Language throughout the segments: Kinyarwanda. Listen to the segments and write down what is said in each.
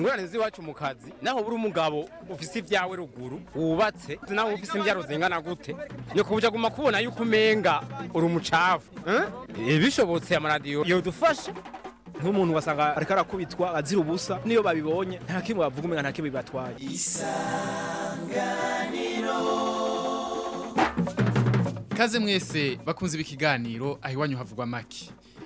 ingorane z'iwacu mu kazi naho buri umugabo ufise ibyawe ruguru wubatse naho ufise imbyaro zingana gute ni kubuja guma kubona yuko umenga uri umucafu eh? bishobotse amaradiyo yodufasha nk'umuntu ugasanga ariko arakubitwa azira ubusa niyo babibonye nta kimwe bavuga umenga nta kimwe bibatwaye Kaze mwese bakunze ibi kiganiro aho iwanyu havugwa maki.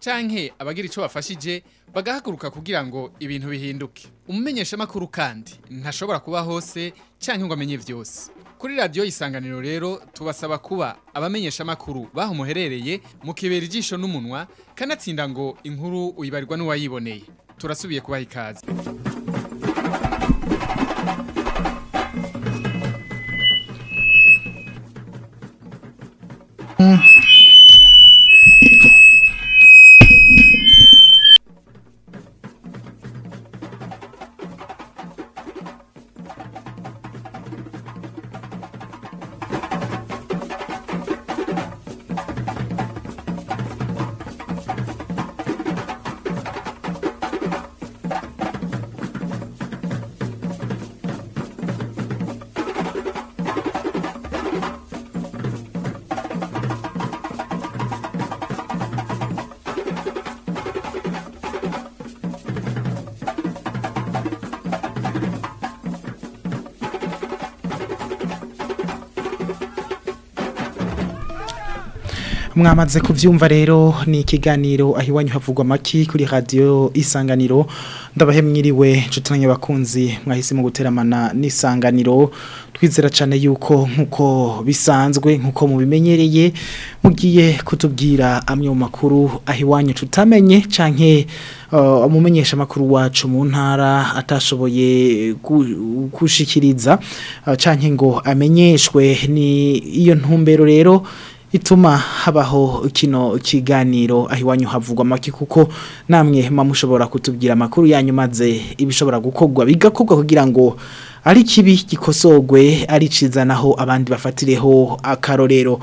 canke abagira ico bafashije bagahaguruka kugira ngo ibintu bihinduke. Umumenyesha makuru kandi ntashobora kuba hose canke ngo amenye vyose. Kuri radio isanganiro rero tubasaba kuba abamenyesha makuru baho muherereye mukibera ijisho n'umunwa kanatsinda ngo inkuru uyibarirwa n'uwayiboneye. Turasubiye kubaha ikaze. Mwamaze kuvyumva rero ni ikiganiro aho iwanyu havugwa maki kuri radio isanganiro. Ndabahe mwiriwe nshuti bakunzi mwahisemo guteramana n'isanganiro. Twizera cyane yuko nk'uko bisanzwe nk'uko mubimenyereye mugiye kutubwira amwe mu makuru aho iwanyu tutamenye uh, umumenyesha makuru wacu mu ntara atashoboye gu- gushikiriza uh, canke ngo amenyeshwe. Ni iyo ntumbero rero ituma habaho kino kiganiro. Aho iwanyu havugwa make kuko namwe mushobora kutubwira amakuru yanyu maze ibishobora gukorwa bigakorwa kugira ngo ari kibi gikosogwe ari ciza naho abandi bafatireho akarorero.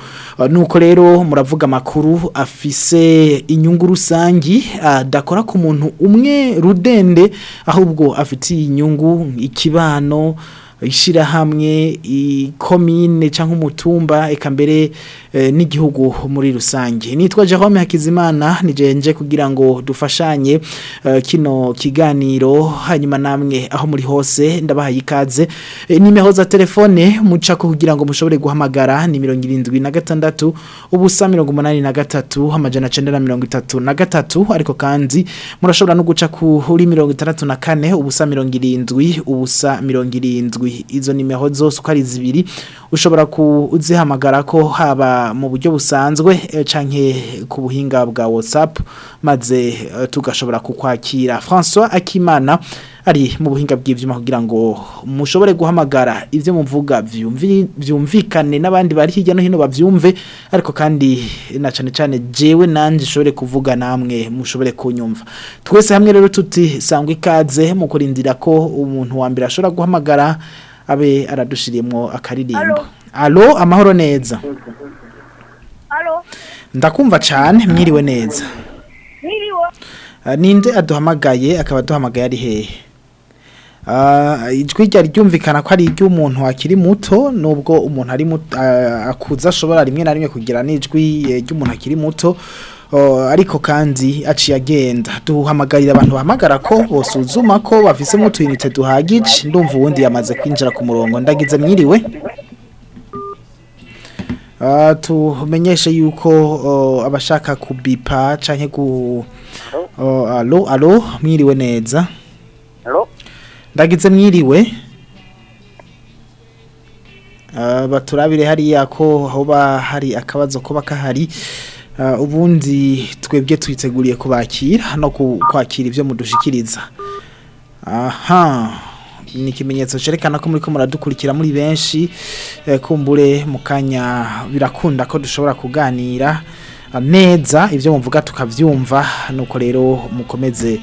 Nuko rero muravuga amakuru afise inyungu rusangi adakora ku muntu umwe rudende ahubwo afitiye inyungu ikibano ishirahamwe ikomine cyangwa umutumba eka mbere eh, n'igihugu muri rusange. Nitwa Jerome Hakizimana nijenje kugira ngo dufashanye eh, kino kiganiro hanyuma namwe aho muri hose ndabahaye ikaze. Eh, nimero za telefone mucako kugira ngo mushobore guhamagara ni 76 ubusa 83 amajana 933 ariko kandi murashobora no guca kuri 64 ubusa 70 ubusa 70 izo nimero zose uko ari zibiri ushobora kuzihamagara ko haba mu buryo busanzwe eh, canke ku buhinga bwa WhatsApp maze eh, tugashobora kukwakira. François Akimana ari mu buhinga bw'ivyuma kugira ngo mushobore guhamagara ivyo muvuga vyumvi vyumvikane n'abandi bari hirya no hino bavyumve. Ariko kandi na cane cane jewe nanje shobore kuvuga namwe mushobore kunyumva. Twese hamwe rero tuti sangwa ikaze mu kurindira ko umuntu wa mbere ashobora guhamagara abe aradushiriyemo akaririmbo. Alo. Amahoro neza. Ndakumva cane mwiriwe neza. Ninde aduhamagaye akaba aduhamagaye ari hehe? Ijwi ryari ryumvikana ko ari iry'umuntu akiri muto nubwo umuntu ari ah, akuza ashobora rimwe na rimwe kugira n'ijwi eh, ry'umuntu akiri muto. Oh, ariko kandi aciye agenda. Duhamagarira abantu bahamagara ko bosuzuma ko bafise mu tuyinite duhagije. Ndumva uwundi yamaze kwinjira ku murongo. Ndagize mwiriwe. Ah, tumenyeshe yuko oh, abashaka kubipa gu oh, alo alo mwiriwe neza. Alo, ndagize mwiriwe. Ah, baturabire hariya ko hoba hari akabazo kuba kahari Ah, ubundi twebwe twiteguriye kubakira no kwakira ivyo mudushikiriza. Aha ni ikimenyetso cerekana ko muri ko muradukurikira muri benshi. Eh, kumbure mu kanya birakunda ko dushobora kuganira. Ah, neza ibyo muvuga tukavyumva nuko rero mukomeze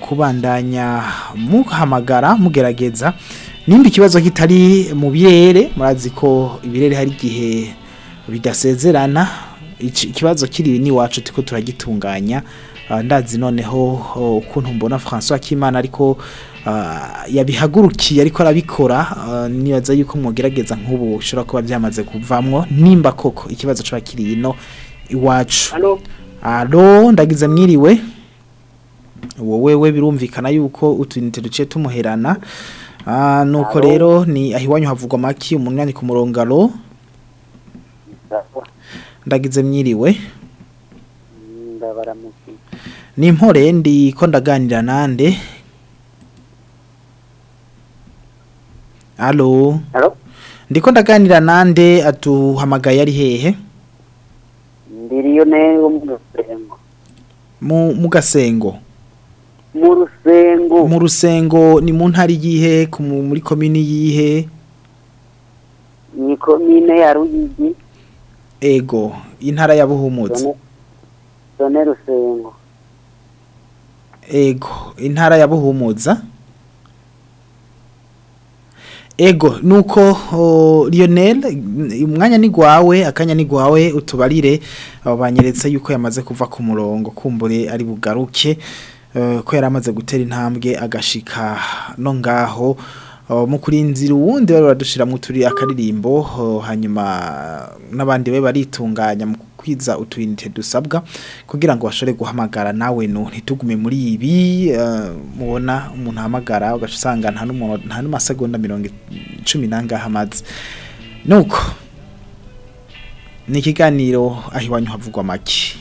kubandanya muhamagara mugerageza nimba ikibazo kitari mu birere murazi ko ibirere hari igihe bidasezerana ikibazo kiri ni wacu tiko turagitunganya Ah, ndazi noneho oh, ukuntu mbona François Kimana ariko ah, yabihagurukiye ariko arabikora ah, nibaza yuko mwogerageza nk'ubu ushobora kuba byamaze kuvamwo nimba koko ikibazo caba kiri ino iwacu. Alo ndagize mwiriwe. Wowe we birumvikana yuko utunite duciye tumuherana. Ah, nuko rero ni ahiwanyu havugwa maki umunani ku murongaro ndagize Ndabaramuki. ni impore ndi ko ndaganira nande. Alo ndiko ndaganira nande atuhamagaye ari hehe? Ndiriyo ne mu gasengo. Mu rusengo. mu rusengo ni mu ntara iyihe muri komini yihe Ni komine ya Ruyigi. ego intara ya buhumutse Zone rusengo. ego intara ya buhumuza ego nuko Lionel umwanya ni gwawe akanya ni gwawe utubarire abo banyeretse yuko yamaze kuva ku murongo kumbure ari bugaruke eh, ko yaramaze gutera intambwe agashika no ngaho o, mu kurinzira uwundi bari badushira mu turi akaririmbo o, hanyuma n'abandi be baritunganya mu kwiza utuyinite dusabwa kugira ngo bashobore guhamagara nawe ntitugume muri ibi eh, mubona umuntu ahamagara ugasanga nta n'amasegonda mirongo cumi nangahe amaze. Nuko ni ikiganiro aho iwanyu havugwa make.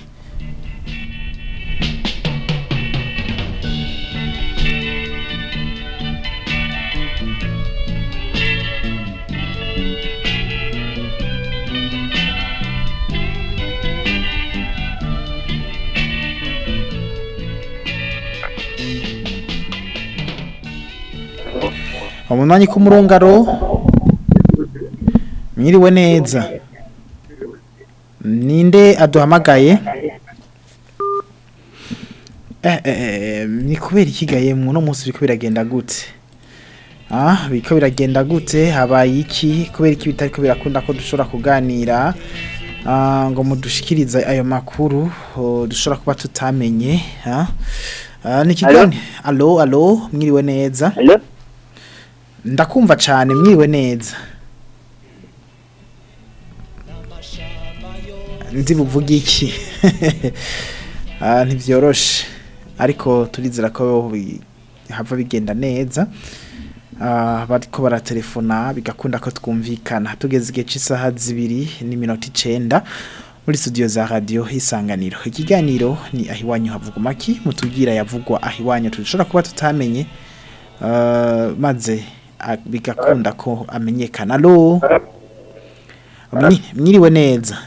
Umunani ku murungaro mwiriwe neza. Ninde aduhamagaye? Eh, eh, eh, ni kubera ikigaye mu no munsi biriko biragenda gute? Ah biriko biragenda gute? Habaye iki? Kubera iki bitariko birakunda ko dushobora kuganira? Ah, ngo mudushikirize ayo makuru dushobora kuba tutamenye ah ni kigani alo alo mwiriwe neza. Ndakumva cyane mwiriwe neza. Nzi buvuga iki? Ah, ntibyoroshe. Ariko turizera ko hava bigenda neza. Ah, bariko baratelefona bigakunda ko twumvikana. Tugeze igihe cy'isaha zibiri n'iminota icenda muri studio za radio isanganiro. Ikiganiro ni ahiwanyu havuga maki mutubwira yavugwa ahiwanyu tushobora kuba tutamenye. Ah, maze bigakunda ko amenyekana. Alo Mwi- mwiriwe neza.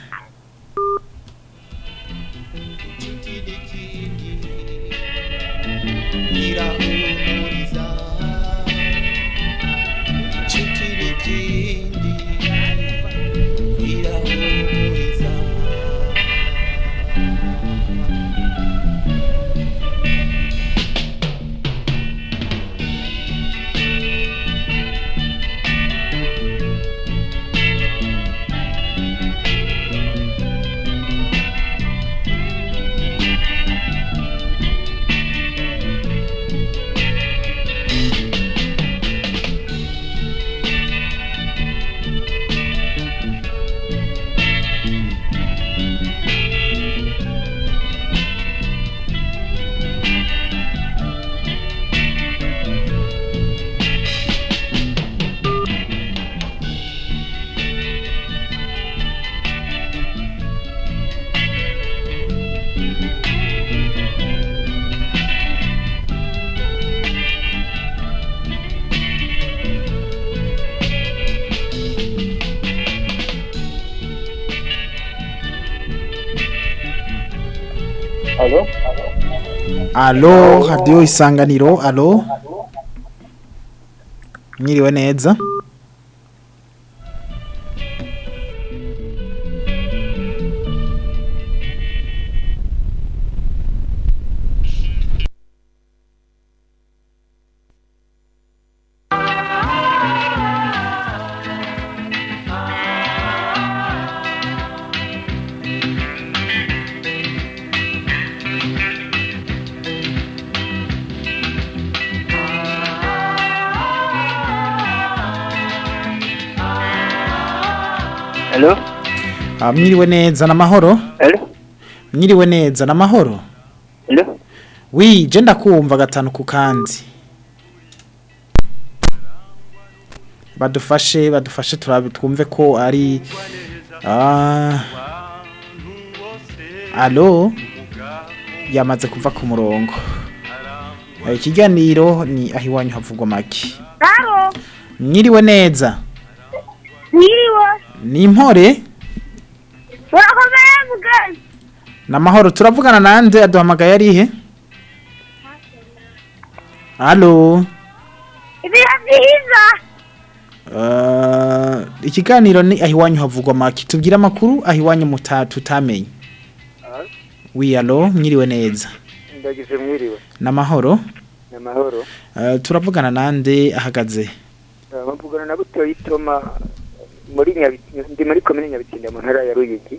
Alo radio isanganiro alo mwiriwe neza. Mwiriwe neza namahoro mwiriwe neza namahoro wi je ndakumva gatanu ku kandi. Badufashe badufashe turabe twumve ko ari ah Allo? Yamaze kuva ku murongo. Eh, ikiganiro ni aho iwanyu havugwa make. Mwiriwe neza? Niriwe, ni impore mugani. namahoro turavugana nande? Aduhamagaye arihe Allo Ibihe byiza. Uh, ikiganiro ni aho iwanyu havugwa make tubwire amakuru aho iwanyu tutamenye. Wi allo mwiriwe neza. Ndagize mwiriwe. namahoro Namahoro. uh, turavugana nande ahagaze? Mavugana na butoyi Itoma ndi muri komine Nyabitsinda mu ntara ya Ruyigi.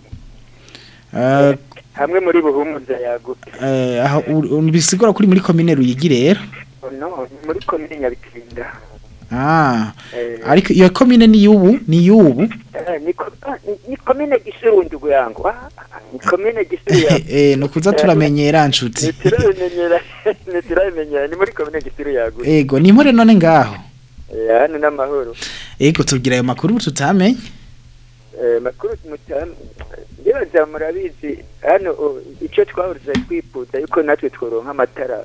uh, Hamwe muri buhumuza yagutse. u- bisigura kuri muri komine Ruyigi rero ni muri komine Nyabitsinda. ah Eh, ariko iyo komine ni yubu ni yubu eh, ni ko- ah, ni- ni komine Gisurundi yangu. Ah, Ni komine Gisuru yangu. eh nukuza turamenyera nshuti Nitirabimenyera, nitirabimenyera ni muri komine Gisuru yagutse. ego ni impore none ngaho Eh, hano n'amahoro. ego tubwira ayo makuru tutamenye. Eh, makuru ndibaza murabizi hano o, icyo twahuriza twifuza yuko natwe tworonka amatara.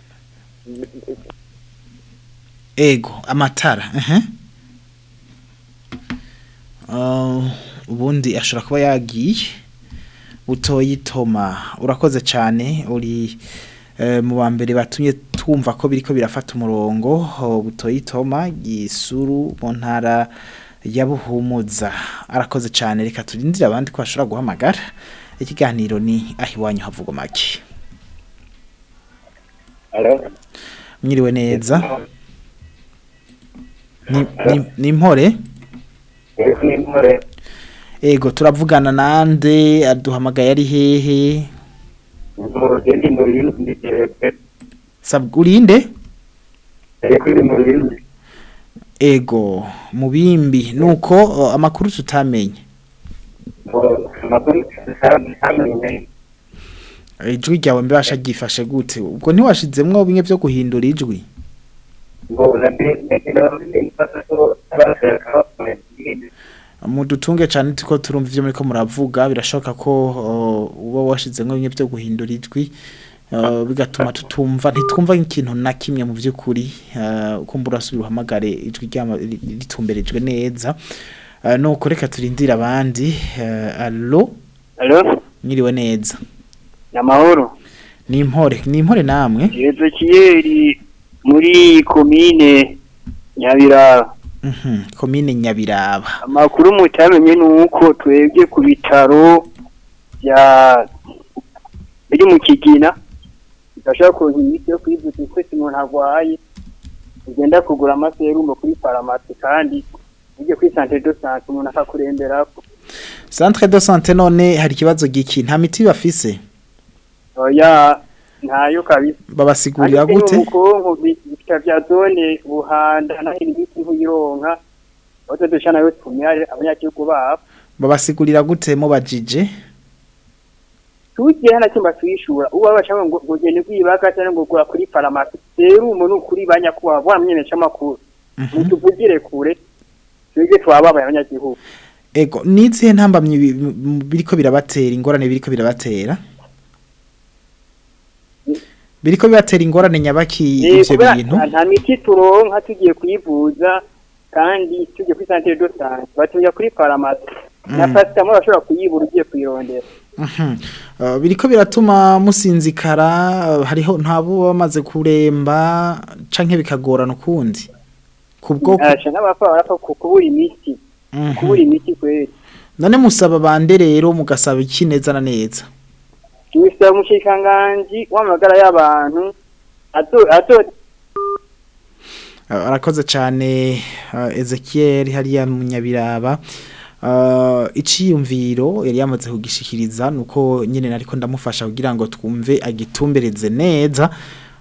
Ego amatara uh, ubundi ashobora kuba yagiye. Butoyi toma urakoze cyane uri eh, mu ba mbere batumye twumva ko biriko birafata umurongo butoyi toma gisuru mu ntara ya buhumuza. Arakoze cyane reka turindire abandi ko bashobora guhamagara. Ikiganiro ni aho iwanyu havugwa make mwiriwe neza? Ni, impore ego turavugana nande? Aduhamagaye ari hehe? Urinde ndi mu ego mubimbi nuko uh, amakuru tutamenye. Ijwi ryawe mbasha gifashe gute? Ubwo ntiwashizemwo bimwe byo guhindura ijwi? Mudutunge cyane tuko turumva ivyo muriko muravuga. Birashoboka ko uba washizemwo bimwe byo guhindura ijwi. Bigatuma tutumva ntitwumva ikintu na kimwe mu by'ukuri. Uh, kumbura asubira uhamagare ijwi ritumberejwe neza. Uh, nuko reka turindire abandi. Alo? mwiriwe neza. Ni amahoro. ni impore ni impore namwe? Ezekiyeli muri komine Nyabiraba. mhm komine nyabiraba. Amakuru mutamenye ni uko twebwe ku bitaro bya biri mu kigina. Bidashobora kuronka imiti yo kwivuza uko umuntu arwaye ugenda kugura amaserumo kuri farumasi kandi ujye kuri santere do sante umuntu akakuremberako centre de santé none hari ikibazo giki? Nta miti bafise? Oya ntayo kabisa. Babasigurira gute? mu Kongo ibitaro bya zone buhanda naho imiti ntuyironka aho dusha na yo tumyare abanyagihugu babo babasigurira gute? Mubajije. Tugiye hana cyumba tuyishura. Ubu abashaka ngo gende kwibaka cyangwa ngo gura kuri farumasi serumu ni ukuri banyakuba bamwenesha amakuru Mhm. mutuvugire kure twebwe twababaye abanyagihugu. Ego nizihe ntambamye biriko birabatera ingorane biriko birabatera? Biriko bibatera ingorane nyabaki ivyo bintu? nta- miti turonka tugiye kuyivuza kandi tugiye kuri santere do sante batunya kuri farumasi na Mm. pasitamoro bashobora kuyibura ugiye kuyirondera. Mhm. Biriko biratuma musinzikara uh, hariho ntabo bamaze kuremba canke bikagorana ukundi. Kubwo kubura imiti Mhm. kubura imiti kweri. None musaba bande rero mugasaba iki neza na neza? Tubisaba umushikiranganji w'amagara y'abantu Uh, arakoze cyane Ezekiel hariya mu Uh, iciyumviro yari yamaze kugishikiriza nuko nyine nariko ndamufasha kugira ngo twumve agitumbereze neza.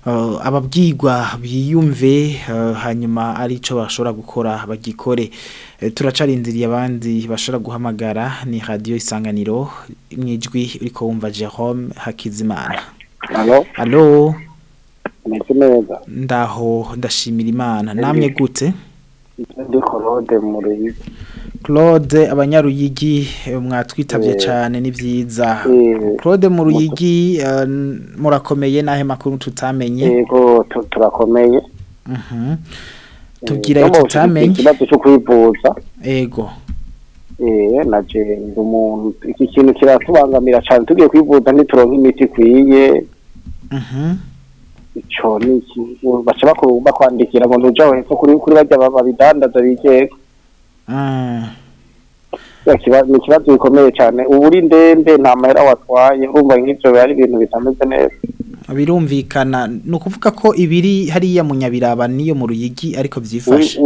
Uh, ababwirwa biyumve uh, hanyuma arico bashobora gukora bagikore. Eh, turacarindiriye abandi bashobora guhamagara ni radio isanganiro mwijwi uriko wumva Jerome Hakizimana. Neza. ndaho ndashimira imana. Namwe gute? Ndi Claude mu Ruyigi. Claude abanyaruyigi eh, mwatwitabye cyane ni byiza Claude mu ruyigi eh, murakomeye nahe makuru tutamenye Yego tu- turakomeye. Mhm. tubwira Eh, no, tutamenye Ikibazo cyo kwivuza. ego naje ndi umuntu iki kintu kiratubangamira cyane tugiye kwivuza ntituronka imiti ikwiye. Mhm. Ico ni iki baca bakwandikira ngo ntuja hepfo kuri bajya babidandaza bigega. Ni ikibazo gikomeye cyane. Ubu uri ndembe nta mahera watwaye urumva nk'ibyo biba ari ibintu bitameze neza. Birumvikana. Ni ukuvuga ko ibiri hariya mu nyabiraba niyo mu ruyigi ariko byifashe.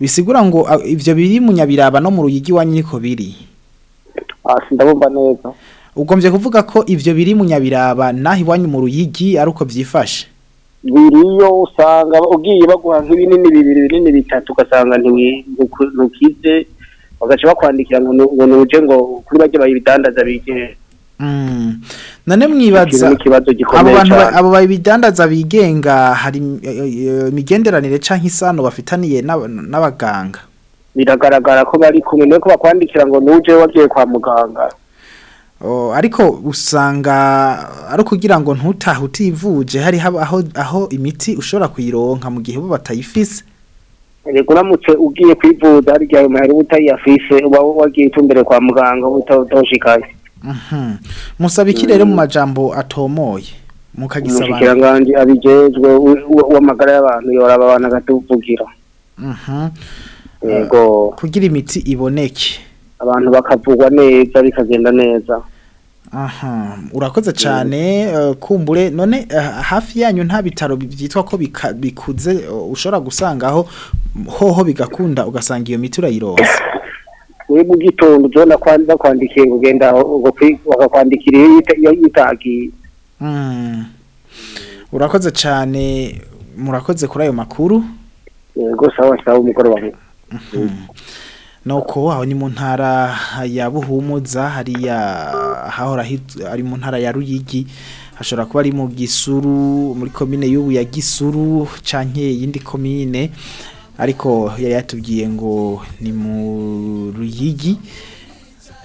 Bisigura ngo ivyo biri mu nyabiraba no mu ruyigi wanyu niko biri. Ah, sindabumva neza. Ugombye kuvuga ko ivyo biri mu nyabiraba naho iwanyu mu ruyigi ari uko byifashe. Biriyo usanga ugiye baguha nk'ibinini bibiri binini bitatu ugasanga ntukize. Bagaca bakwandikira ngo nu- ngo nuje ngo kuri bajya bayibidandaza bigere Mm. none ikintu mwibaza abo babidandaza bigenga hari eh, eh, imigenderanire canke isano bafitaniye n'aba- n'abaganga? Biragaragara ko bari kumwe nuko bakwandikira ngo nuje wagiye kwa muganga. Oh, ariko usanga ari kugira ngo ntutahe utivuje hari aho imiti ushobora kuyironka mu gihe bo batayifise. Rego uramutse ugiye kwivuza hari igihe uba utayafise uba wagiye utumbere kwa muganga uta- utoshikaye Mhm. musaba iki rero mu majambo atomoye? W- w- w'amagara y'abantu yoraba abantu agatuvugira Mhm. yego. Kugira imiti iboneke. Abantu bakavugwa neza bikagenda neza. Aha. Urakoze cyane eh, kumbure. None eh, hafi yanyu nta bitaro byitwa ko bikuze eh, ushobora gusangaho hoho bigakunda ugasanga iyo miti urayironse we mu gitondo uzona kwanza kwandikiye ugenda bakakwandikira iyo yita- iyo yitagiye. Mm. urakoze cyane murakoze kuri ayo makuru. Yego sawa sawa umugoroba mwiza. nuko aho ni mu ntara ya buhumuza hariya hahora ari mu ntara ya ruyigi hashobora kuba ari mu gisuru muri komine y'ubu ya gisuru canke yindi komine ariko yari yatubwiye ngo ni mu ruyigi.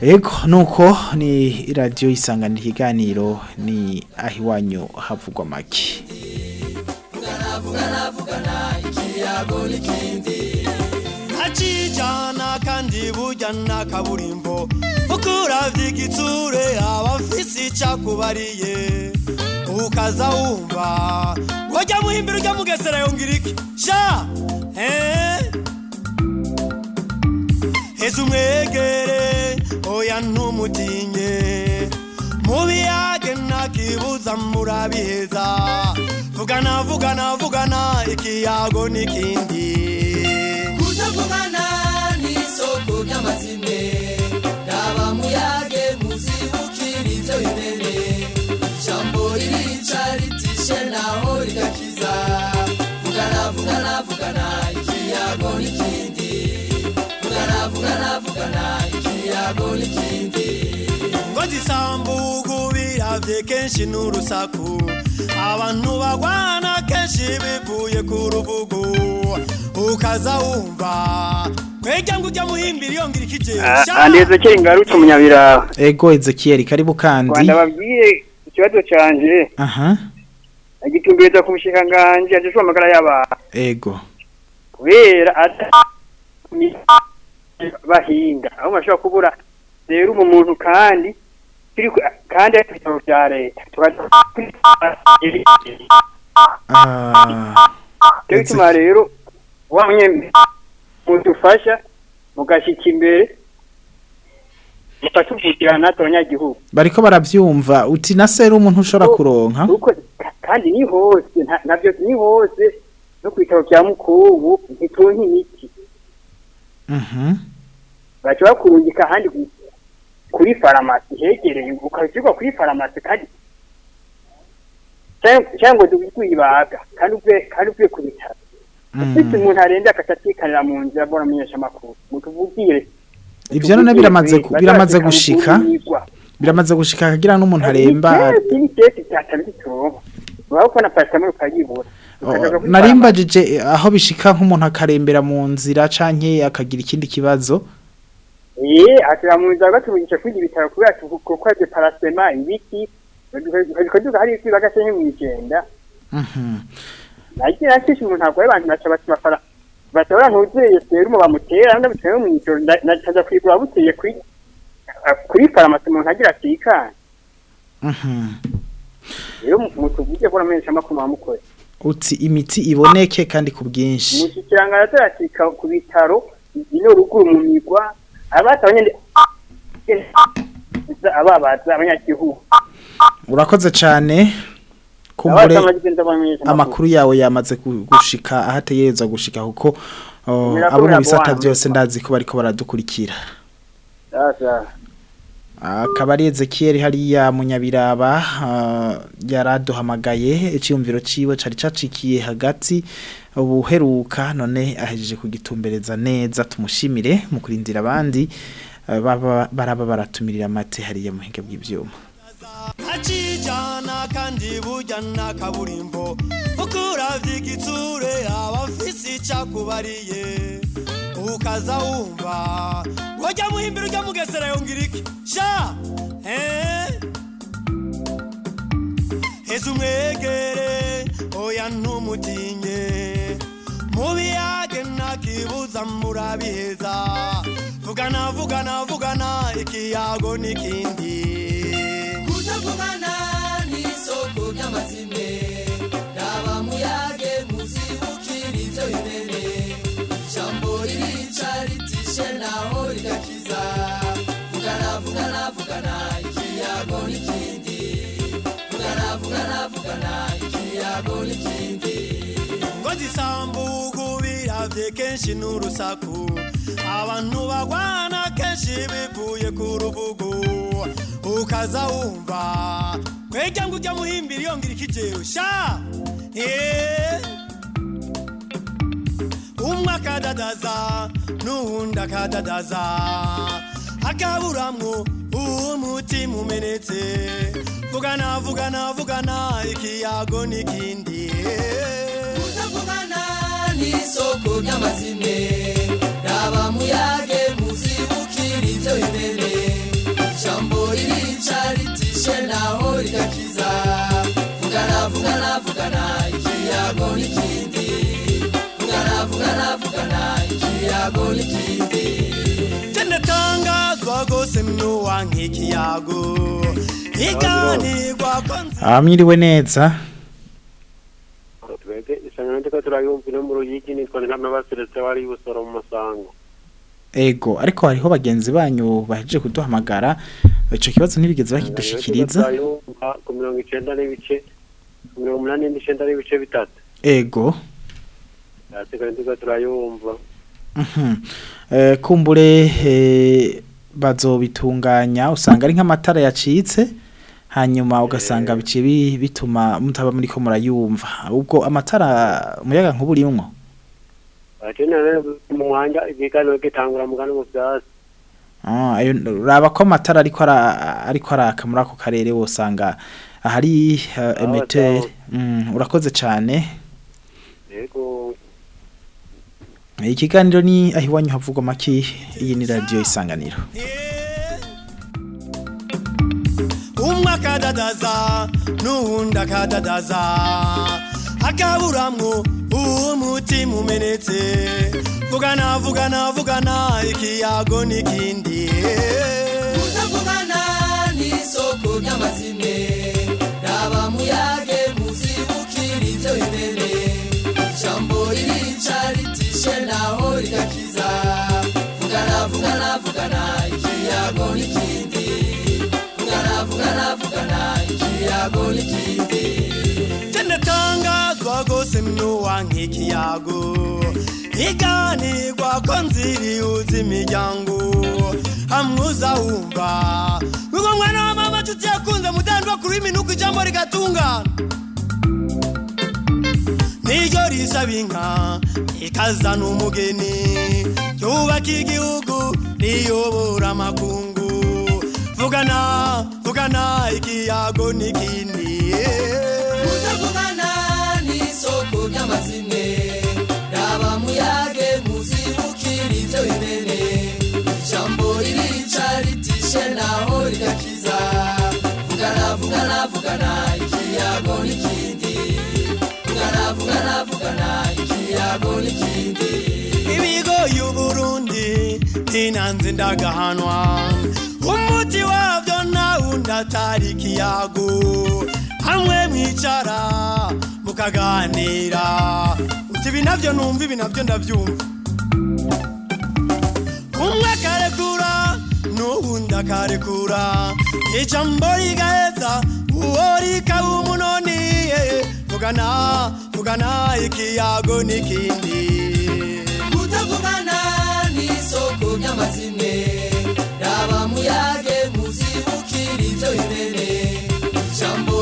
Ego nuko ni radio isanganira ikiganiro ni ahiwanyu havugwa make. Ntacijana kandi burya nta kaburimbo. Kuko uravye igitsure aba afise icakubariye. Ukaza wumva wajya muhimbira ujya mugesera yongera iki sha! Heza umwegere oya ntumutinye. Mubiyage ntakibuza murabiheza. Vugana vugana vugana ikiyago n'ikindi. Ry'amazime raba muyage muzibukira ibyo bimene ijambo ririca ritishe naho rigakiza. Vugana vugana vugana ikiyago n'ikindi. Vugana vugana vugana ikiyago n'ikindi. Ngo zisambugu biravye kenshi n'urusaku. Abantu bagwana kenshi bivuye ku rubugu. Ukaza wumva kwega ngo ujya muhimbira yongera ikijesha andeze kiri ngarutse umunyabiraba Ego Ezekiel karibu kandi rwanda babwiye ikibazo canje aha agitumbiriza ku bushikiranganji ajejwe amagara y'abantu ego kubera bahinga aho bashobora kubura rero mu muntu kandi kandi ari ibitaro bya leta ah bituma rero wamwe mudufasha mugashyika imbere mukatuvukira natwe abanyagihugu bariko baravyumva uti na serumu ntushobora kuronka? kandi ni hose navyo ni hose. No ku bitaro bya mukubu ntituronke imiti. Mhm. baca bakurungika ahandi ku- kuri farumasi hegereye. Ukabishyirwa kuri farumasi kandi cyangwa- ngo wibaga kandi uvuye kandi uvuye ku bitaro ufite umuntu arembye akatakikanira mu nzira mbona amenyesha amakuru mutuvugire ivyo none biramaze gushika. Biramaze gushika kagira n'umuntu aremba Oh, narimbajije aho bishika nk'umuntu akarembera mu nzira canke akagira ikindi kibazo. Eh, atira mu nzira baturugisha kwiga ibitaro kubera kuko aje parasema ibiki bikaduka hari isi bagashe nk'imwijenda Mhm. Nagira ncisha umuntu arwaye abantu baca bati bafara batabara ntuzeye serumu bamutera nda bitewe mu ijoro. Ndaza kwigura buteye kuri kuri farumasi umuntu agira atikana Mhm. rero mutuvuge ko namenyesha amakuru bamukore uti imiti iboneke kandi ku bwinshi. Mushikirangana ataratika ku bitaro ino ruguru mu migwa abatabanye ababaza abanyagihugu. Urakoze cane. Kumbure amakuru yawe yamaze gu- gushika ahategerezwa gushika kuko abo mu bisata byose ndazi ko bariko baradukurikira. Akaba ari Ezekiel hariya munyabiraba ah, yaraduhamagaye icyumviro ciwe cari cacikiye hagati ubuheruka none ahejeje kugitumbereza neza tumushimire mu kurindira abandi ah, baba baraba baratumirira amate hariya muhinga bw'ivyuma. Acijana kandi burya na kaburimbo. Uko uravye igitsure aba afise icakubariye ukaza wumva wajya muhimbira ujya mugesera yongera iki sha heza umwegere oya ntumutinye. Mubiyage ntakibuza murabiheza. Vugana vugana vugana ikiyago n'ikindi. ngozi isambu kenshi n'urusaku abantu bagwana kenshi bivuye ku rubugu. Ukaza wumva kwega ngo ujya muhimbira yongera ikijewe sha? Eh. umwe akadadaza n'uwundi akadadaza. Akaburamwo umutima umenetse. Vugana vugana vugana ikiyago n'ikindi. Kutavugana n'isoko ry'amazime. Raba muyage muzibukira ibyo bimene ijambo ririca ritishe naho rigakiza. Vugana vugana vugana ikiyago n'ikindi. Vugana vugana vugana ikiyago n'ikindi. Amwiriwe neza? Twebwe isangano ndiko turayumvira mu ruyigi nitwa ntiramabasiretse wari busoro mu masango ego. Ariko hariho bagenzi banyu bahejeje kuduhamagara ico kibazo ntibigeze ku mirongo icenda n'ibice mirongo umunani n'icenda n'ibice bitatu ego. Asigaye turayumva Mhm. Eh, kumbure eh, bazobitunganya usanga ari nk'amatara yacitse hanyuma ugasanga biciye bi- bituma mutaba muri ko murayumva. Ubwo amatara umuyaga nkuba urimwo akeneye mu mwanya ikiganiro gitangura mugana mu vyasi Ah, ayo raba ko amatara ariko ara- ariko araka muri ako karere wosanga. Ahari uh, emeteur mm, urakoze yego ikiganiro ni ahiwanyu havugwa maki iyi ni radio isanganiro. Umwe akadadaza n'uwundi akadadaza akaburamwo umutima umenetse vugana vugana vugana ikiyago n'ikindi. Kutavugana n'isoko ry'amazime raba muyage muzibukira ibyo bimene ijambo ririca ritishe naho rigakiza. Vugana vugana vugana ikiyago n'ikindi. Vugana vugana vugana ikiyago n'ikindi. Mnuwa nk'ikiyago. Iganirwa ko nziri uzi imiryango. Hamwuza wumva. Uwo mwana wa mama nshuti yakunze mudandwa kuri minuko ijambo rigatungana niryo risaba inka ikazana umugeni yubaka igihugu riyobora amakungu. Vugana vugana ikiyago n'ikindi. Kutavugana n'isoko ry'amazimwe raba muyage muzibukira ibyo bimene ijambo ririca ritishe naho rigakiza. Vugana vugana vugana ikiyago n'ikindi. Vugana vugana vugana ikiyago n'ikindi. Ibigo y'uburundi ntinanze ndagahanwa. Umuti wabyo nawundi atari ikiyago. Hamwe mwicara mukaganira uti ibi na byo numva ibi na byo ndabyumva. Umwe akarekura n'uwundi akarekura. Ijambo rigaheza uwo rikaba umunoni vugana vugana ikiyago n'ikindi. Kutavugana n'isoko ry'amazimwe raba muyage muzibukira ibyo bimene. Ijambo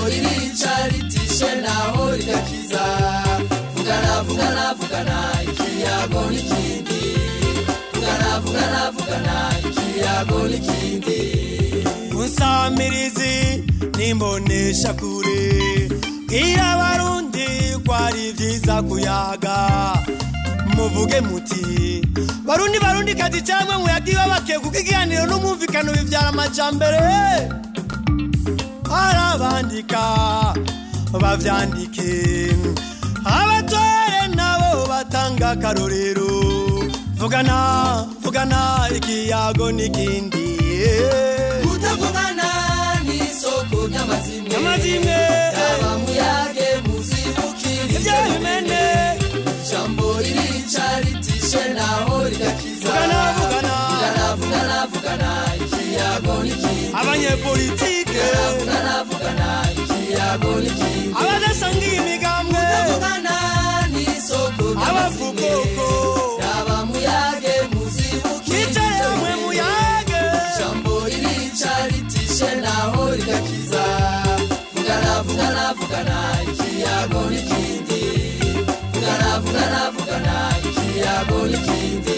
ritishe naho rigakiza vugana vugana vugana ikiyago n'ikindi vugana vugana vugana ikiyago n'ikindi unsamirizi nimbonesha kure. Bwira abarundi ko ari byiza kuyaga. Muvuge muti barundi barundi kazi cyangwa muyagiwe bakiye kuko ikiganiro n'umwumvikano bibyara amajambere. Arabandika bavyandike abatware nabo batanga akarorero. Vugana vugana ikiyago n'ikindi. Kutavugana n'isoko ry'amazimwe Ry'amazimwe. raba muyage muzibukira Ibyo bimene. ijambo ririca ritishe naho rigakiza. Vugana. vugana vugana vugana ikiyago n'ikindi. Abanyepolitike. Vugana vugana ikiyago n'ikindi vugana vugana ikiyago n'ikindi vugana vugana vugana ikiyago n'ikindi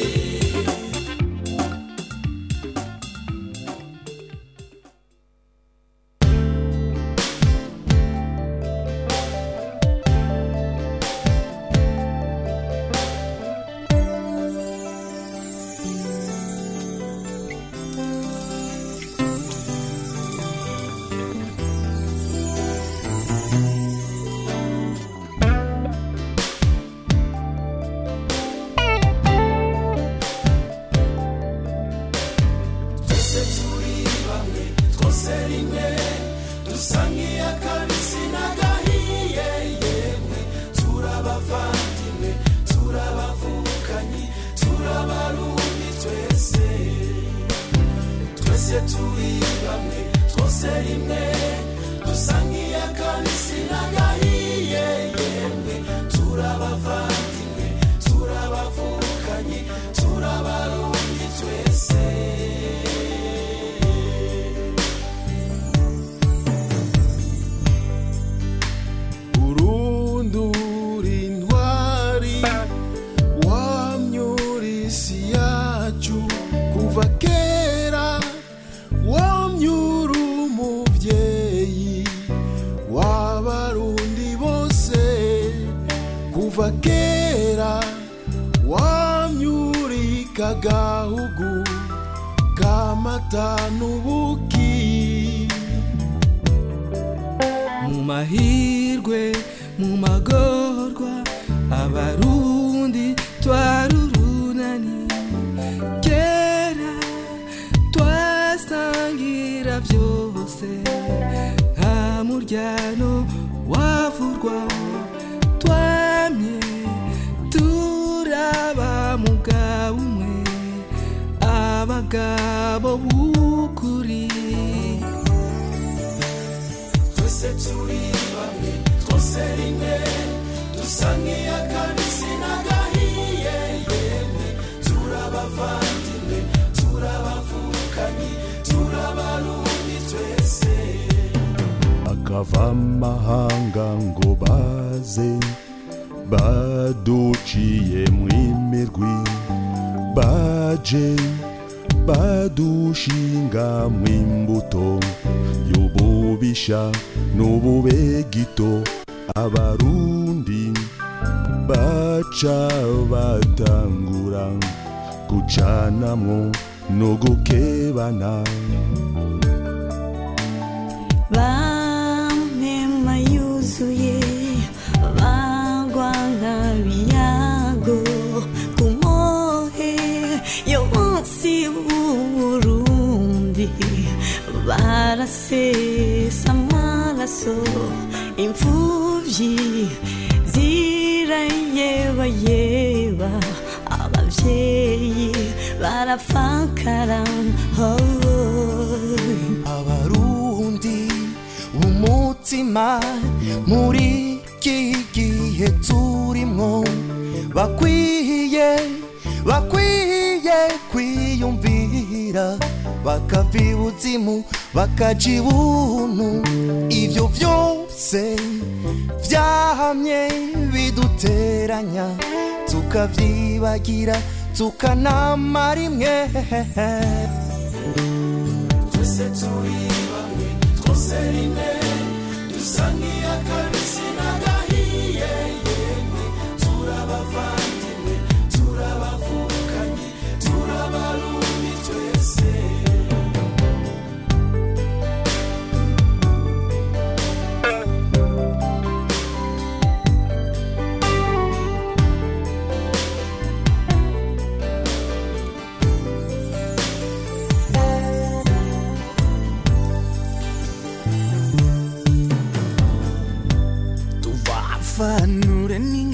yacu kuva kera wamyura umubyeyi w'abarundi bose. Kuva kera wamyurika gahugu kamata n'ubuki mu mahirwe mu magorwa muryango wavurwa twamye turaba mugabo umwe abagabo bu akava amahanga ngo baze baduciye mwimirwi baje badushinga mwimbuto y'ububisha n'ububegito. Abarundi baca batangura gucanamwo no gukebana. Barasesa amaraso imfuvyi zirayebayeba abavyeyi barafakara abarundi umutima muri iki gihe turimwo bakwiye bakwiye kwiyumvira bakava ibuzimu bakaja ibuntu ivyo vyose vyahamye biduteranya tukavyibagira tukanamara imwe twese turi bamwe twose rimwe.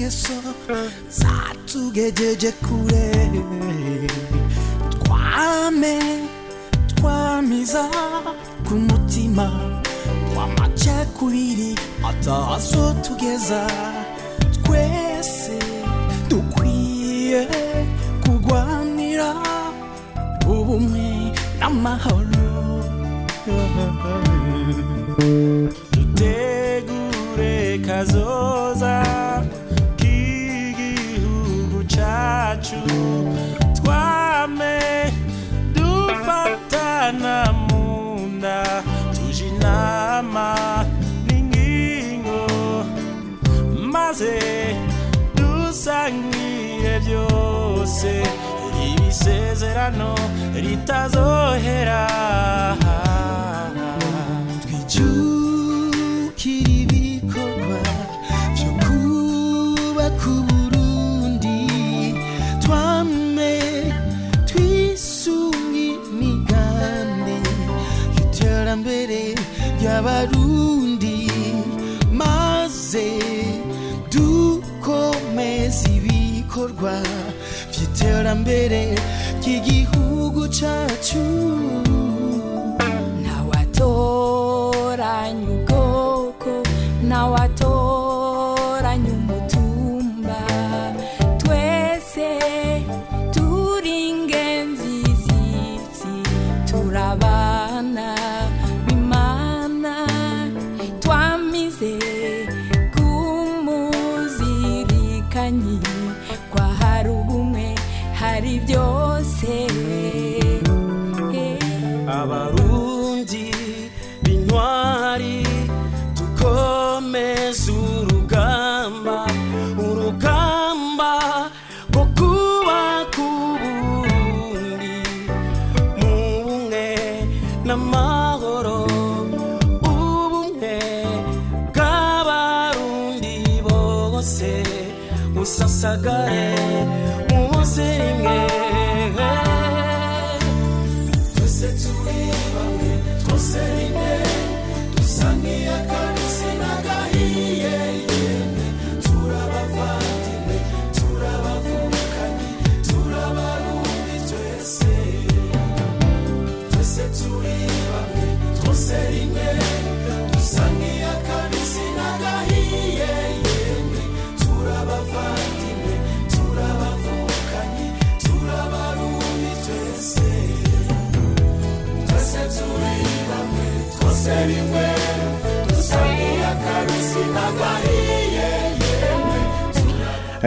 N'ingeso zatugejeje kure twame twamiza ku mutima w'amacakubiri atazo tugeza twese dukwiye kurwanira ubumwe n'amahoro dutegure kazoza byose ibisezerano ritazohera twijukire ibikorwa byo kubaka uburundi twame twisunge imigambi y'iterambere ry'abarundi. Maze dukomeze ibikorwa. By'iterambere ry'igihugu cacu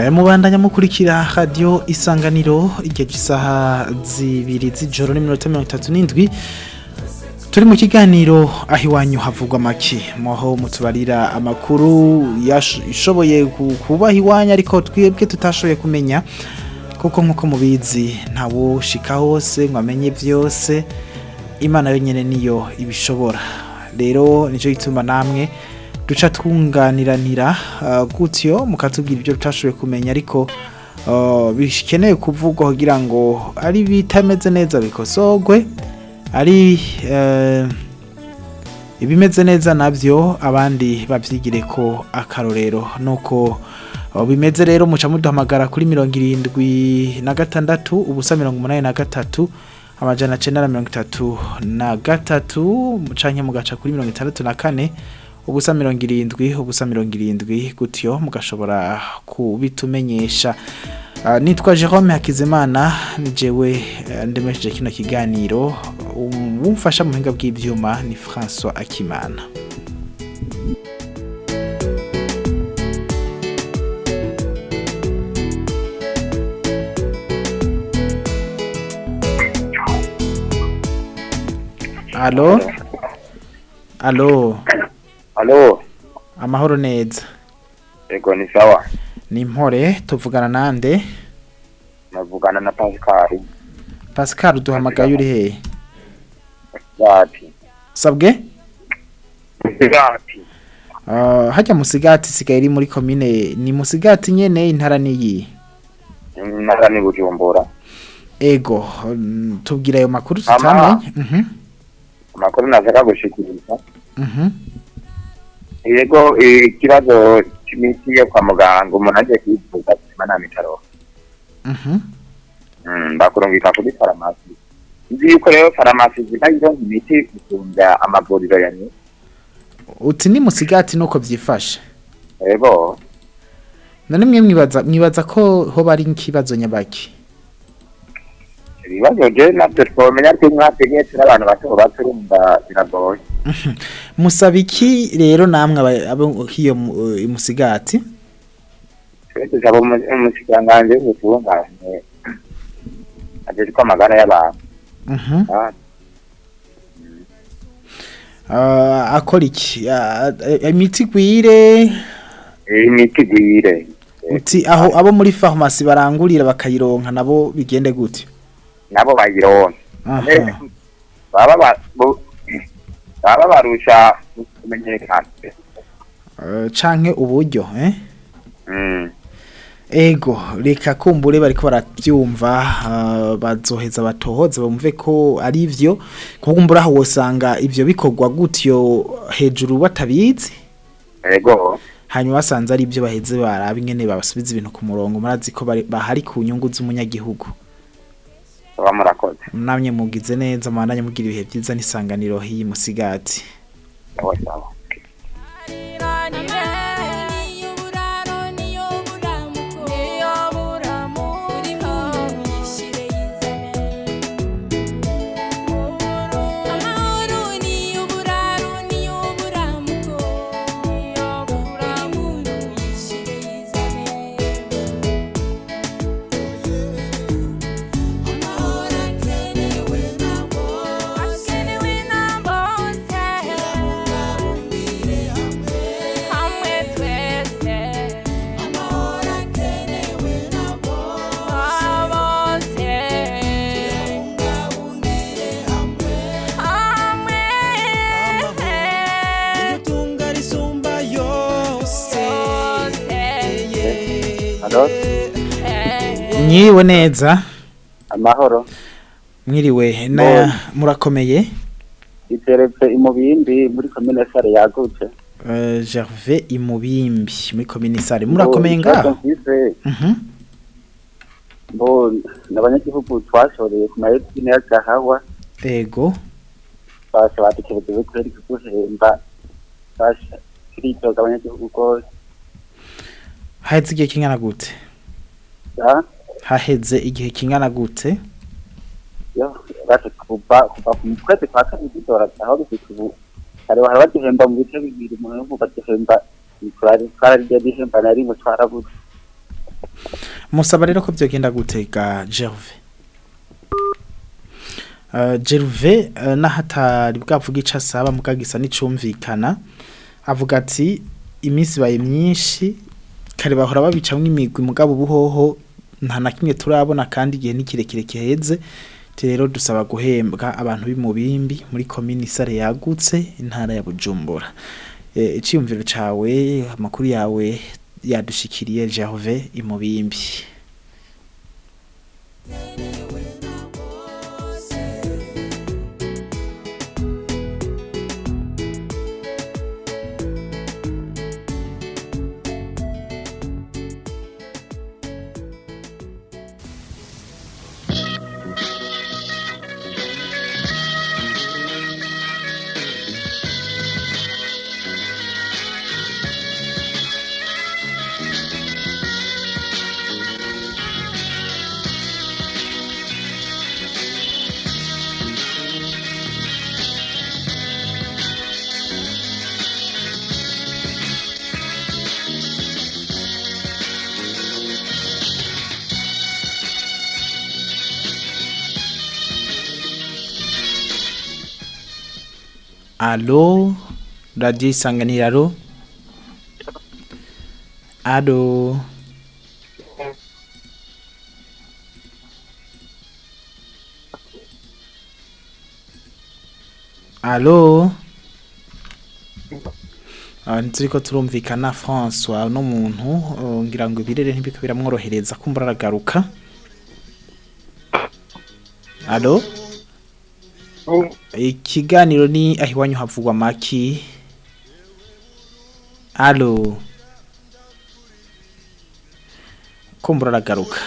mubandanya mukurikira radio isanganiro igihe cy'isaha zibiri z'ijoro n'iminota mirongo itatu n'indwi turi mu kiganiro aho iwanyu havugwa make. Muho mutubarira amakuru yashoboye kubaha iwanyu ariko twebwe tutashoboye kumenya kuko nk'uko mubizi ntawushika hose ngo amenye byose imana yonyine niyo ibishobora. Rero ni cyo gituma namwe duca twunganiranira uh, gutyo mukatubwira ibyo tutashoboye kumenya ariko uh, bikeneye kuvugwa kugira ngo ari bitameze neza bikosogwe ari uh, ibimeze neza na byo abandi babyigire ko akarorero. Nuko bimeze rero muca muduhamagara kuri mirongo irindwi na gatandatu ubusa mirongo umunani na gatatu amajana cyenda na mirongo itatu na gatatu mucanke mugaca kuri mirongo itandatu na kane ubusa mirongo irindwi ubusa mirongo irindwi gutyo mugashobora kubitumenyesha. Uh, nitwa Jerome Hakizimana ni jewe uh, ndemesheje kino kiganiro. Umufasha mu buhinga bw'ibyuma ni François Akimana. Allo? Allo? Allo Amahoro neza Ego ni sawa? Ni mpore tuvugana nande? Navugana na Pascal. Pascal duhamagaye uri hehe Gati sabwe? Gati uh, hajya musigati sigaye iri muri komine ni musigati nyene intara niyi Nara ni Bujumbura. Ego tubwira ayo makuru tutamenye. Mhm. Amakuru nashaka gushikiriza mhm. Yego ikibazo c'imiti yo kwa muganga umuntu agiye kwivuza kuzima nta mitaro. Mhm. Mm, bakurungika kuri farumasi. Nzi yuko rero farumasi zitayizo imiti gusumvya amavuriro ya nyuma uti ni musigati nuko byifashe. Yego. None mwe mwibaza mwibaza ko ho bari ikibazo nyabaki. Ibibazo je navyo twomenya twe mwategeye turi abantu bato bato biragoye musaba iki rero namwe eh, musigati tuzaba umushikiranganji w'ubutungane ajejwe amagara y'abantu akora iki imiti gwire imiti gwire uti aho abo muri pharmacy barangurira bakayironka nabo bigende gute nabo bayironka baba barusha kumenyekana. Uh, canke uburyo eh? Mm. ego reka kumbure bariko baravyumva uh, bazoheza batohoze bumve ko ari ivyo. Kumbura aho wosanga ivyo bikorwa gutyo hejuru batabizi. Ego. Hanyuma basanze ari ibyo baheze baraba ingene babasubiza ibintu ku murongo. Murazi ko bahari ku nyungu z'umunyagihugu. Baba murakoze. Namwe mugize neza mubandanye mugira ibihe byiza n'isanganiro h'iyi musigati. Sawa sawa mwiriwe neza. Amahoro. Mwiriwe na murakomeye. Iteretse imubindi muri komine sare yagutse. Uh, Gervais Imubimbi muri commune Sare murakomeye ngaho mfise mhm. Mbo n'abanyagihugu twashoreye ku mayetine ya gahawa ego. Basha batekereje kweri kuduhemba basha kiritoga abanyagihugu rwose haheze igihe kingana gute? Haheze igihe kingana gute kuva ku kwezi kwa kabiri aho dufite ubu hari baduhemba mu bice bibiri umuntu yumva baduhemba twararya duhemba na rimwe twarabuze. Musaba rero ko byogenda gutega Gerve Uh, Gerve uh, nahatari bwavuga ico asaba mugagisa nicumvikana. Avuga ati iminsi baye myinshi kare bahora babicamwe imigwi mugabo buhoho nta na kimwe turabona kandi igihe nikirekire kiheze. Rero dusaba guhembwa abantu b'imubimbi muri komini sare yagutse intara ya Bujumbura. E, iciyumviro cawe amakuru yawe yadushikiriye Gerve imubimbi Alo, radio isanganiro. Alo. Alo. Ah, nziriko turumvikana François no muntu uh, ngira ngo ibirere ntibiko biramworohereza kumbura aragaruka. Alo. Ikiganiro ni ahiwanyu havugwa maki. Alo. Kumbura aragaruka.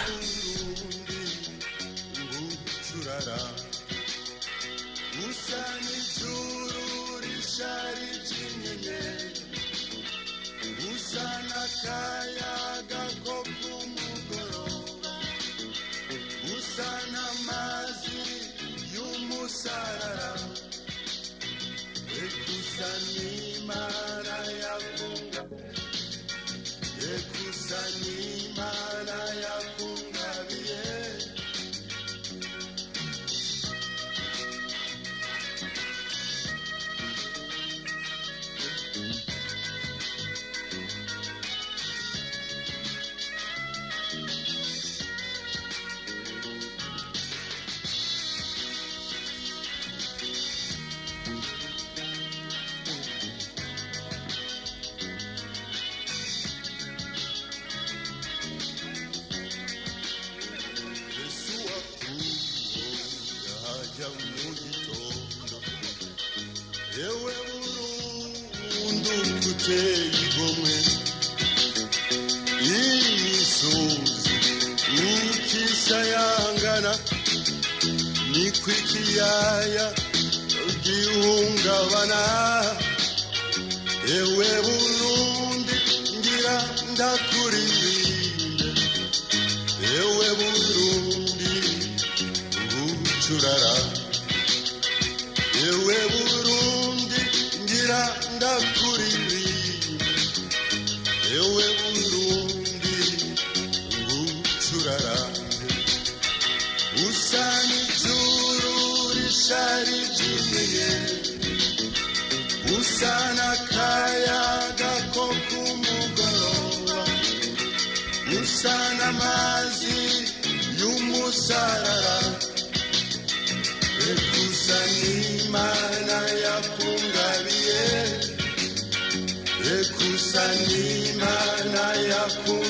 Sanima Nayaku.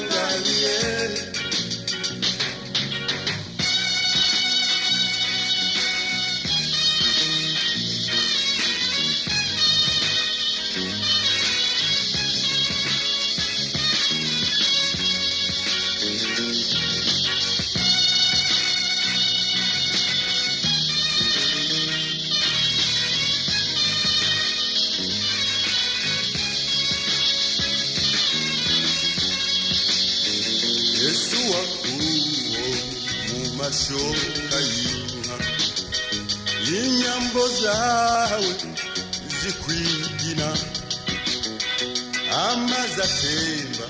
Amazi atemba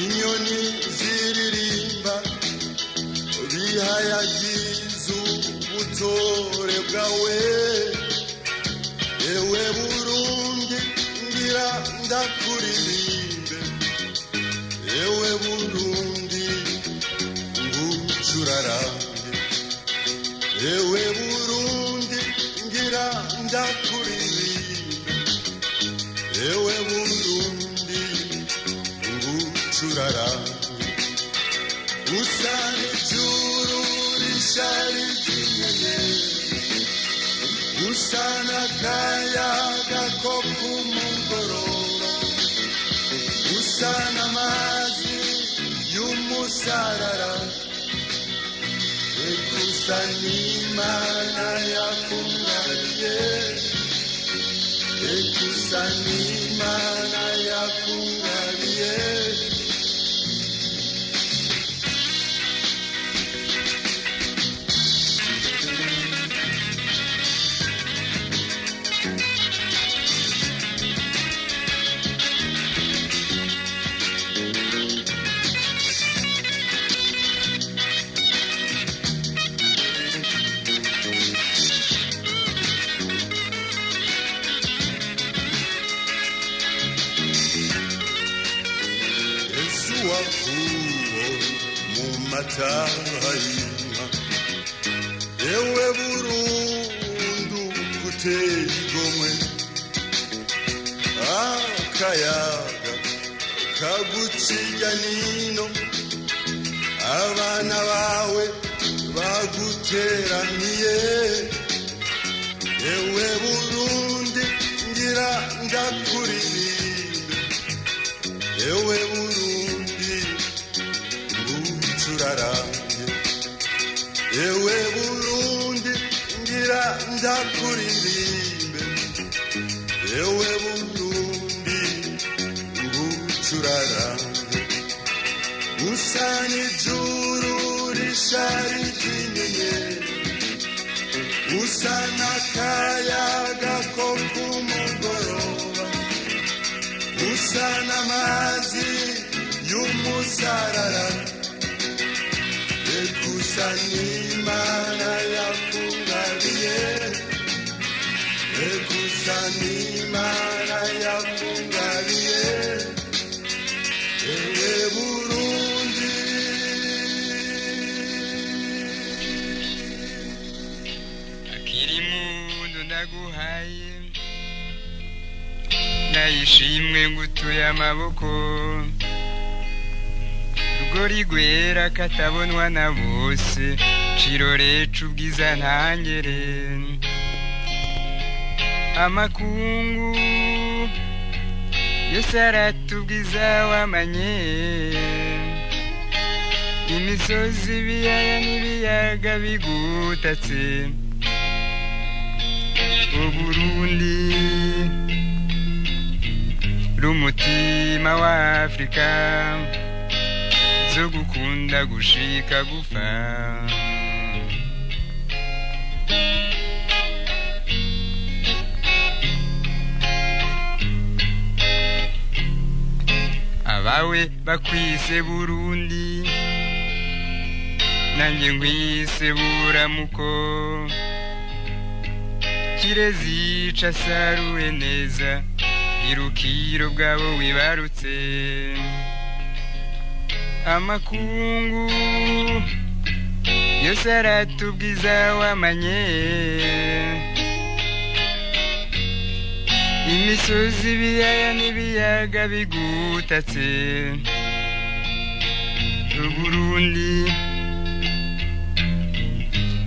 inyoni ziririmba bihayagiza ubutore bwawe ewe burundi ngira ndakuririmbe ewe burundi ngucurarange ewe burundi ngira ndakuririmbe ewe burundi ngucurarange usa n'ijuru rishari ry'inyenyeri usa n'akayaga ko ku mugoroba usa n'amazi y'umusarara ekusa n'imana yakungariye ekusa n'imana yakungariye mataha y'inka yewe burundu guteye igomwe akayaga kaguciya nino abana bawe baguteraniye ngira ndakuririmbe ewe burundi ngucurarange usa n'ijuru rishari ry'inyenyeri usa n'akayaga ko ku mugoroba usa n'amazi y'umusarara ekusa n'imana yakungariye n'imana yakungariye ewe burundi akiri mundu ndaguhaye nayishimwe ngutuye amaboko. Rugori rwera katabonwa na bose ciroreca ubwiza ntangere. Amakungu. Yose aratubwiza wamanye. Imisozi ibiyaya n'ibiyaga bigutatse. Uburundi rumutima wa afrika. Zo gukunda gushika gufa abawe bakwise burundi. Nanjye nkwise buramuko. Kirezica saruwe neza irukiro bwabo wibarutse. Amakungu yose aratubwiza wamanye. Imisozi ibiyaya n'ibiyaga bigutatse. Uburundi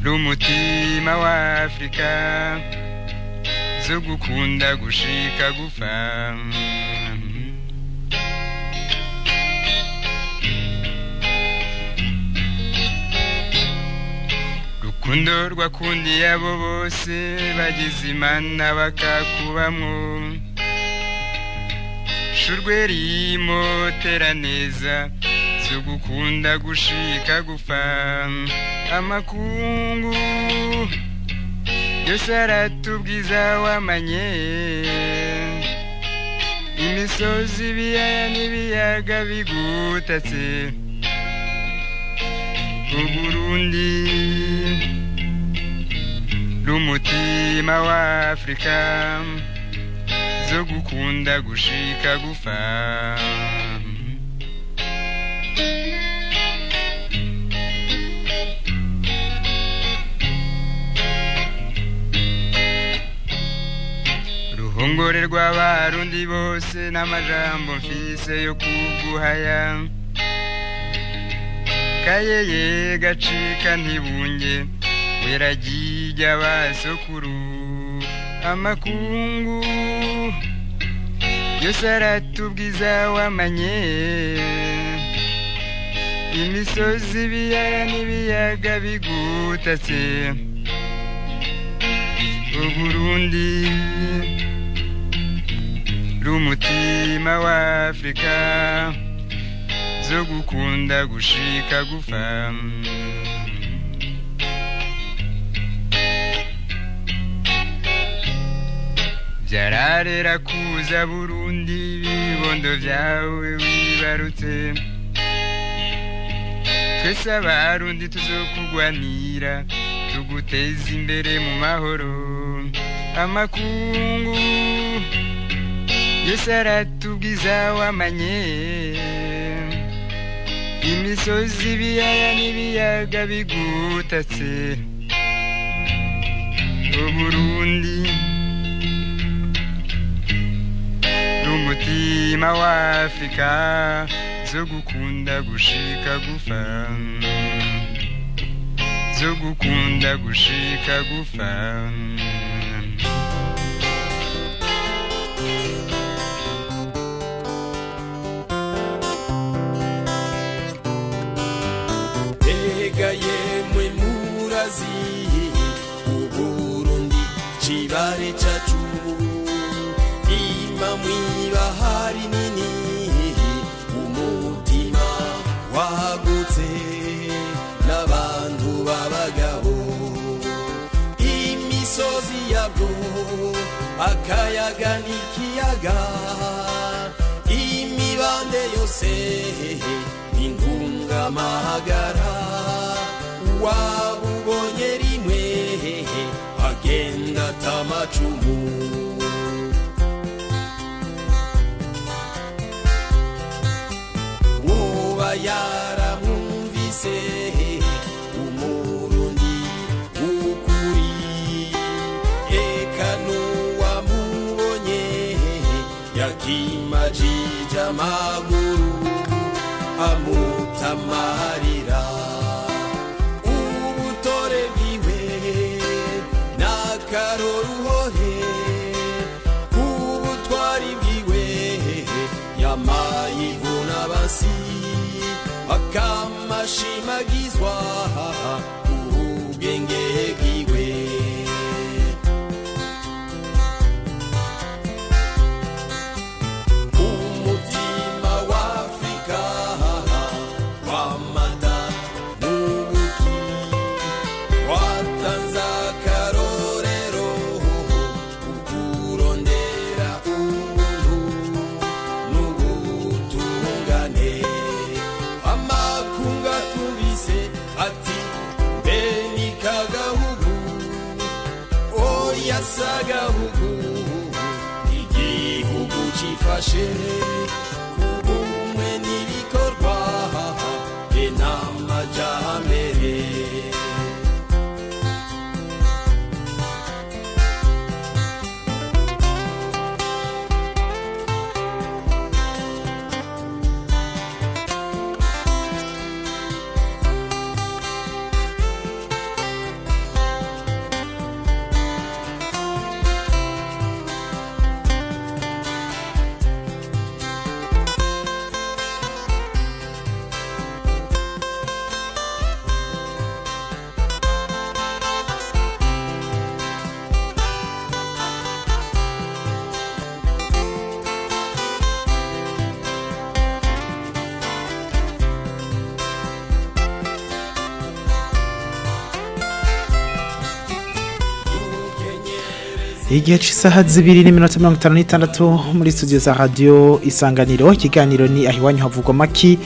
rumutima wa afrika zo gukunda gushika gufa rukundo rwakundiye abo bose bagize imana bakakubamwo shurwe rimotera neza zo gukunda gushika gufa amakungu byose aratubwiza wamanye. Imisozi ibiyaya n'ibiyaga bigutatse. Uburundi rumutima wa afurika zo gukunda gushika gufa. Ruhongore rw'abarundi bose n'amajambo mfise yo kuguhaya. Kayeye gacika ntibunge weragijya basokuru amakungu. Yose aratubwiza wamanye imisozi ibiyaya n'ibiyaga bigutatse uburundi rumutima wa afurika zo gukunda gushika gufa byararera kuza burundi ibibondo byawe wibarutse. Twese abarundi tuzokugwanira tuguteza imbere mu mahoro. Amakungu yose aratubwiza wamanye imisozi ibiyaya n'ibiyaga bigutatse. Uburundi rumutima wa afurika zo gukunda gushika gufa. Zo gukunda gushika gufa. Uburundi cibare cacu ima mwibahari nini? Umutima wagutse n'abantu b'abagabo imisozi yabwo akayaga n'ikiyaga. Imibande yose intungamahagara wabubonye rimwe agenda true Shimagizwa 谢。Igihe cy'isaha zibiri n'iminota mirongo itanu n'itandatu muri studio za radiyo isanganiro ikiganiro ni aho iwanyu havugwa amaki.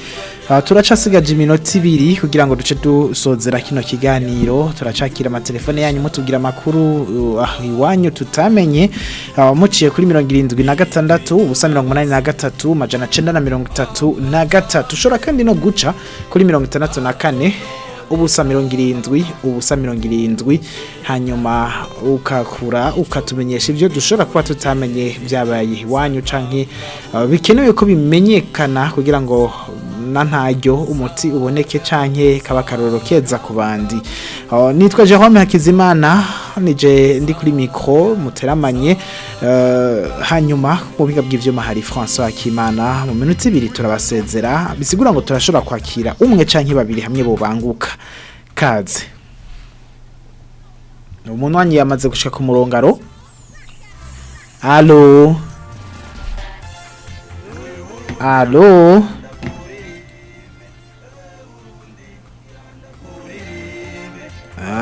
Ah, turacasigaje iminota ibiri kugira ngo duce dusozera kino kiganiro. Turacakira amatelefone yanyu mutubwira amakuru uh, aho iwanyu tutamenye. Ah, muciye kuri mirongo irindwi na gatandatu ubusa mirongo umunani na gatatu majana cenda na mirongo itatu na gatatu. Ushobora kandi no guca kuri mirongo itandatu na kane. Ubusa mirongo irindwi ubusa mirongo irindwi hanyuma ukakura ukatumenyesha ibyo dushobora kuba tutamenye byabaye iwanyu canke uh, bikenewe ko bimenyekana kugira ngo na ntaryo umuti uboneke canke kaba karoro keza ku bandi. Nitwa Jerome Hakizimana nije ndi kuri micro muteramanye uh, hanyuma mu biga bw'ivyuma hari François Kimana mu minota ibiri turabasezera bisigura ngo turashobora kwakira umwe canke babiri hamwe bobanguka. Kaze. Umuntu wanyi yamaze gushika ku murongaro. Allo? Allo?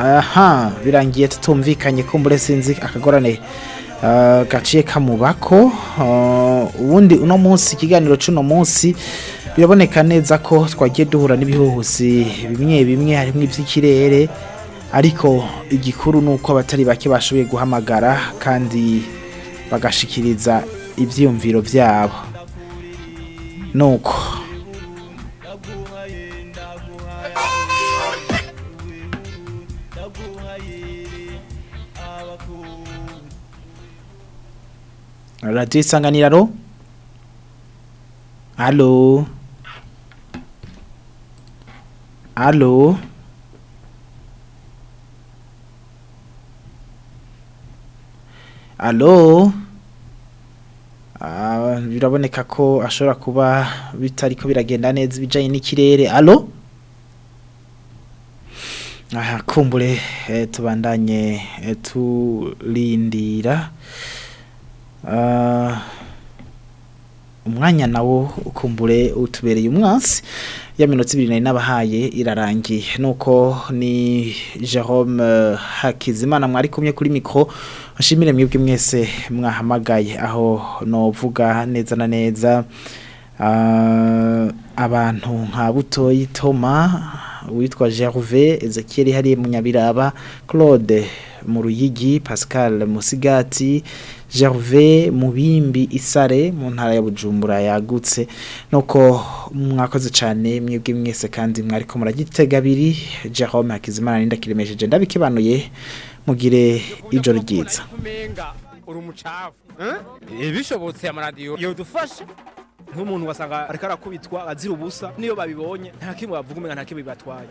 Aha birangiye tutumvikanye kumbure sinzi akagorane uh, gaciye kamubako. Uh, ubundi uno munsi ikiganiro c'uno munsi biraboneka neza ko twagiye duhura n'ibihuhusi bimwe bimwe harimo iby'ikirere ariko igikuru ni uko abatari bake bashoboye guhamagara kandi bagashikiriza ibyiyumviro byabo. Nuko radiyo isanganiraro alo? Alo? Alo? Ah, biraboneka ko ashobora kuba bitari ko biragenda neza ibijyanye n'ikirere. Alo? Aha kumbure eh, tubandanye eh, turindira. Umwanya nawo ukumbure utubereye umwansi ya minota ibiri nari nabahaye irarangiye. Nuko ni Jerome Hakizimana mwari kumwe kuri mikro nshimire mwebwe mwese mwahamagaye. Aho novuga neza na neza ah, abantu nka butoyi Toma witwa Gervais Ezekiel hariye munyabiraba Claude mu ruyigi Pascal Musigati Gervais Mubimbi Isare mu ntara ya Bujumbura yagutse. Nuko mwakoze cyane mwebwe mwese kandi mwari ko muragitega abiri Jerome Hakizimana ninda kiremesheje ndabikibanuye mugire ijoro ryiza. Uri umucafu. Eh? Bishobotse amaradiyo yodufasha nk'umuntu wasanga ariko arakubitwa azira ubusa. Niyo babibonye nta kimwe bavuga umenga nta kimwe bibatwaye.